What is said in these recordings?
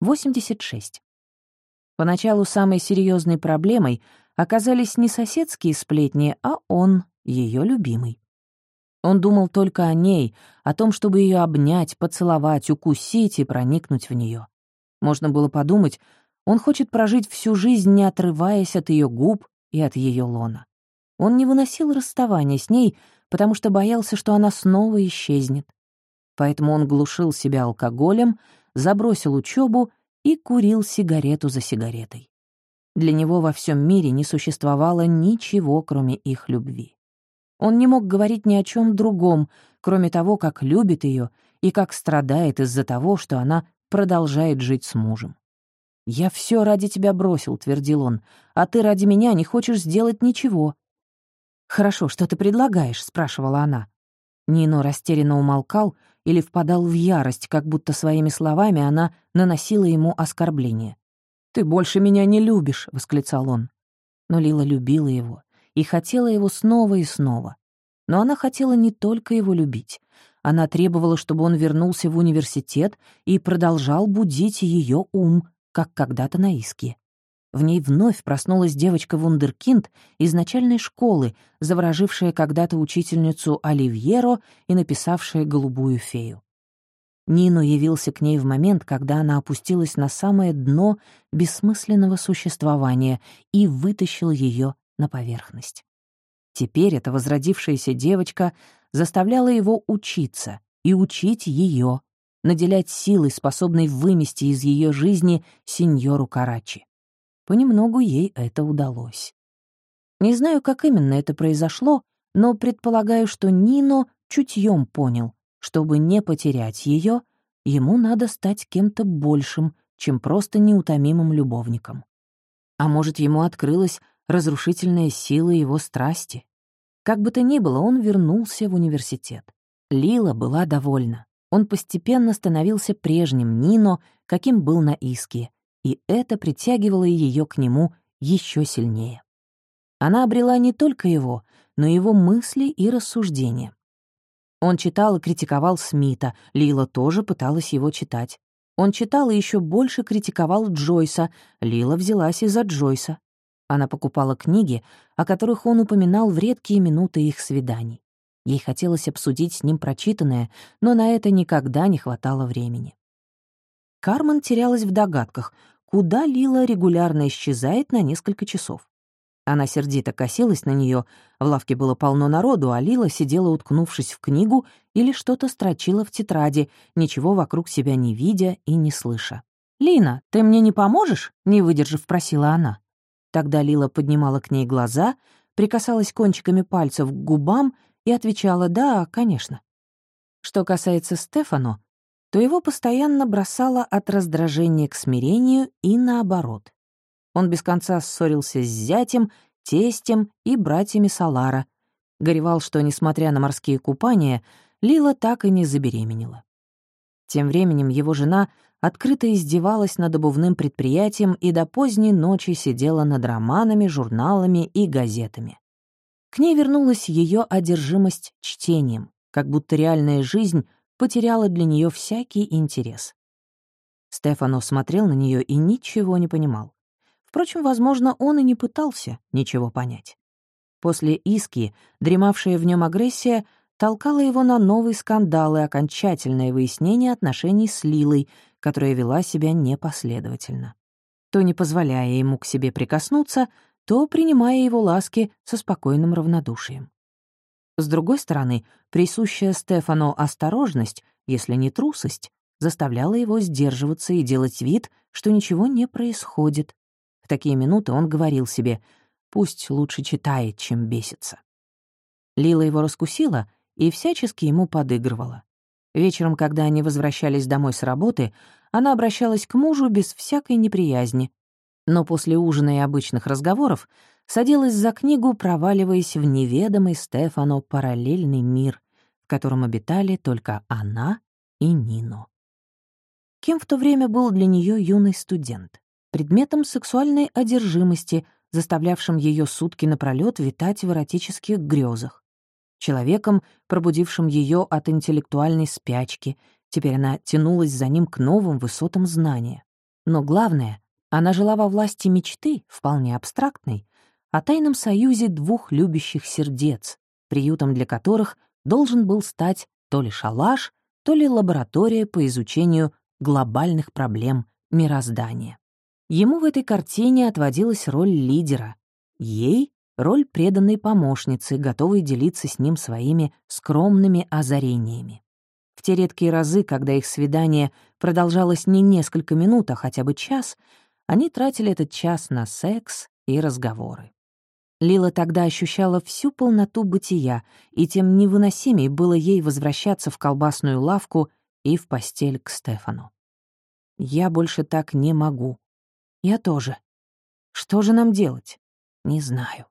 86. Поначалу самой серьезной проблемой оказались не соседские сплетни, а он, ее любимый. Он думал только о ней, о том, чтобы ее обнять, поцеловать, укусить и проникнуть в нее. Можно было подумать, он хочет прожить всю жизнь, не отрываясь от ее губ и от ее лона. Он не выносил расставания с ней, потому что боялся, что она снова исчезнет. Поэтому он глушил себя алкоголем, забросил учебу и курил сигарету за сигаретой. Для него во всем мире не существовало ничего, кроме их любви. Он не мог говорить ни о чем другом, кроме того, как любит ее и как страдает из-за того, что она продолжает жить с мужем. «Я все ради тебя бросил», — твердил он, «а ты ради меня не хочешь сделать ничего». «Хорошо, что ты предлагаешь?» — спрашивала она. Нино растерянно умолкал или впадал в ярость, как будто своими словами она наносила ему оскорбление. «Ты больше меня не любишь», — восклицал он. Но Лила любила его и хотела его снова и снова. Но она хотела не только его любить. Она требовала, чтобы он вернулся в университет и продолжал будить ее ум, как когда-то на Иске. В ней вновь проснулась девочка-вундеркинд из начальной школы, заворожившая когда-то учительницу Оливьеро и написавшая «Голубую фею». Нино явился к ней в момент, когда она опустилась на самое дно бессмысленного существования и вытащил ее на поверхность. Теперь эта возродившаяся девочка заставляла его учиться и учить ее, наделять силой, способной вымести из ее жизни сеньору Карачи. Понемногу ей это удалось. Не знаю, как именно это произошло, но предполагаю, что Нино чутьем понял, чтобы не потерять ее, ему надо стать кем-то большим, чем просто неутомимым любовником. А может, ему открылась разрушительная сила его страсти? Как бы то ни было, он вернулся в университет. Лила была довольна. Он постепенно становился прежним Нино, каким был на Иске, и это притягивало ее к нему еще сильнее. Она обрела не только его, но его мысли и рассуждения. Он читал и критиковал Смита, Лила тоже пыталась его читать. Он читал и еще больше критиковал Джойса, Лила взялась из-за Джойса. Она покупала книги, о которых он упоминал в редкие минуты их свиданий. Ей хотелось обсудить с ним прочитанное, но на это никогда не хватало времени. Кармен терялась в догадках, куда Лила регулярно исчезает на несколько часов. Она сердито косилась на нее, в лавке было полно народу, а Лила сидела, уткнувшись в книгу или что-то строчила в тетради, ничего вокруг себя не видя и не слыша. «Лина, ты мне не поможешь?» — не выдержав, просила она. Тогда Лила поднимала к ней глаза, прикасалась кончиками пальцев к губам и отвечала «да, конечно». Что касается Стефану, то его постоянно бросало от раздражения к смирению и наоборот. Он без конца ссорился с зятем, тестем и братьями Салара, горевал, что, несмотря на морские купания, Лила так и не забеременела. Тем временем его жена открыто издевалась над обувным предприятием и до поздней ночи сидела над романами, журналами и газетами. К ней вернулась ее одержимость чтением, как будто реальная жизнь потеряла для нее всякий интерес. Стефано смотрел на нее и ничего не понимал. Впрочем, возможно, он и не пытался ничего понять. После иски, дремавшая в нем агрессия, толкала его на новый скандал и окончательное выяснение отношений с Лилой, которая вела себя непоследовательно. То не позволяя ему к себе прикоснуться, то принимая его ласки со спокойным равнодушием. С другой стороны, присущая Стефану осторожность, если не трусость, заставляла его сдерживаться и делать вид, что ничего не происходит. В такие минуты он говорил себе «пусть лучше читает, чем бесится». Лила его раскусила и всячески ему подыгрывала. Вечером, когда они возвращались домой с работы, она обращалась к мужу без всякой неприязни, но после ужина и обычных разговоров садилась за книгу, проваливаясь в неведомый Стефану параллельный мир, в котором обитали только она и Нино. Кем в то время был для нее юный студент? Предметом сексуальной одержимости, заставлявшим ее сутки напролет витать в эротических грезах человеком, пробудившим ее от интеллектуальной спячки. Теперь она тянулась за ним к новым высотам знания. Но главное, она жила во власти мечты, вполне абстрактной, о тайном союзе двух любящих сердец, приютом для которых должен был стать то ли шалаш, то ли лаборатория по изучению глобальных проблем мироздания. Ему в этой картине отводилась роль лидера, ей — роль преданной помощницы, готовой делиться с ним своими скромными озарениями. В те редкие разы, когда их свидание продолжалось не несколько минут, а хотя бы час, они тратили этот час на секс и разговоры. Лила тогда ощущала всю полноту бытия, и тем невыносимей было ей возвращаться в колбасную лавку и в постель к Стефану. «Я больше так не могу. Я тоже. Что же нам делать? Не знаю».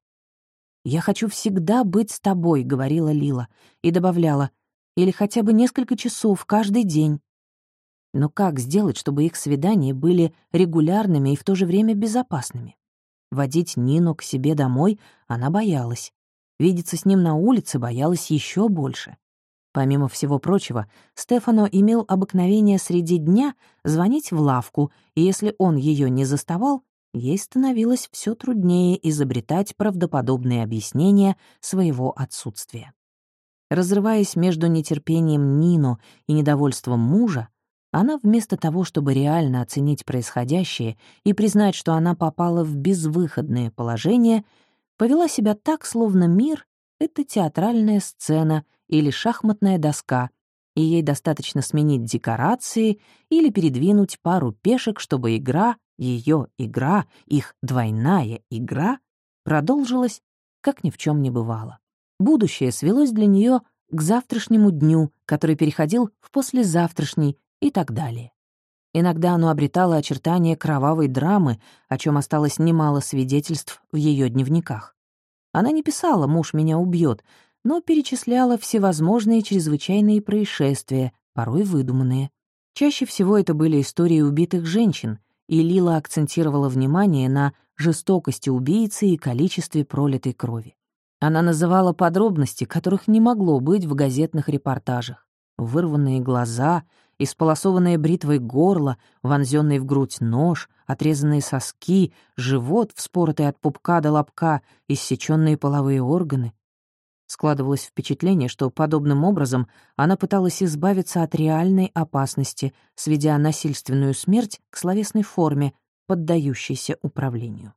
«Я хочу всегда быть с тобой», — говорила Лила, и добавляла, «или хотя бы несколько часов каждый день». Но как сделать, чтобы их свидания были регулярными и в то же время безопасными? Водить Нину к себе домой она боялась. Видеться с ним на улице боялась еще больше. Помимо всего прочего, Стефано имел обыкновение среди дня звонить в лавку, и если он ее не заставал, ей становилось все труднее изобретать правдоподобные объяснения своего отсутствия. Разрываясь между нетерпением Нину и недовольством мужа, она вместо того, чтобы реально оценить происходящее и признать, что она попала в безвыходное положение, повела себя так, словно мир — это театральная сцена или шахматная доска, и ей достаточно сменить декорации или передвинуть пару пешек, чтобы игра, ее игра, их двойная игра продолжилась, как ни в чем не бывало. Будущее свелось для нее к завтрашнему дню, который переходил в послезавтрашний, и так далее. Иногда оно обретало очертания кровавой драмы, о чем осталось немало свидетельств в ее дневниках. Она не писала «муж меня убьет», но перечисляла всевозможные чрезвычайные происшествия, порой выдуманные. Чаще всего это были истории убитых женщин, и Лила акцентировала внимание на жестокости убийцы и количестве пролитой крови. Она называла подробности, которых не могло быть в газетных репортажах. Вырванные глаза, Исполосованное бритвой горло, вонзенный в грудь нож, отрезанные соски, живот, вспоротый от пупка до лобка, иссеченные половые органы. Складывалось впечатление, что подобным образом она пыталась избавиться от реальной опасности, сведя насильственную смерть к словесной форме, поддающейся управлению.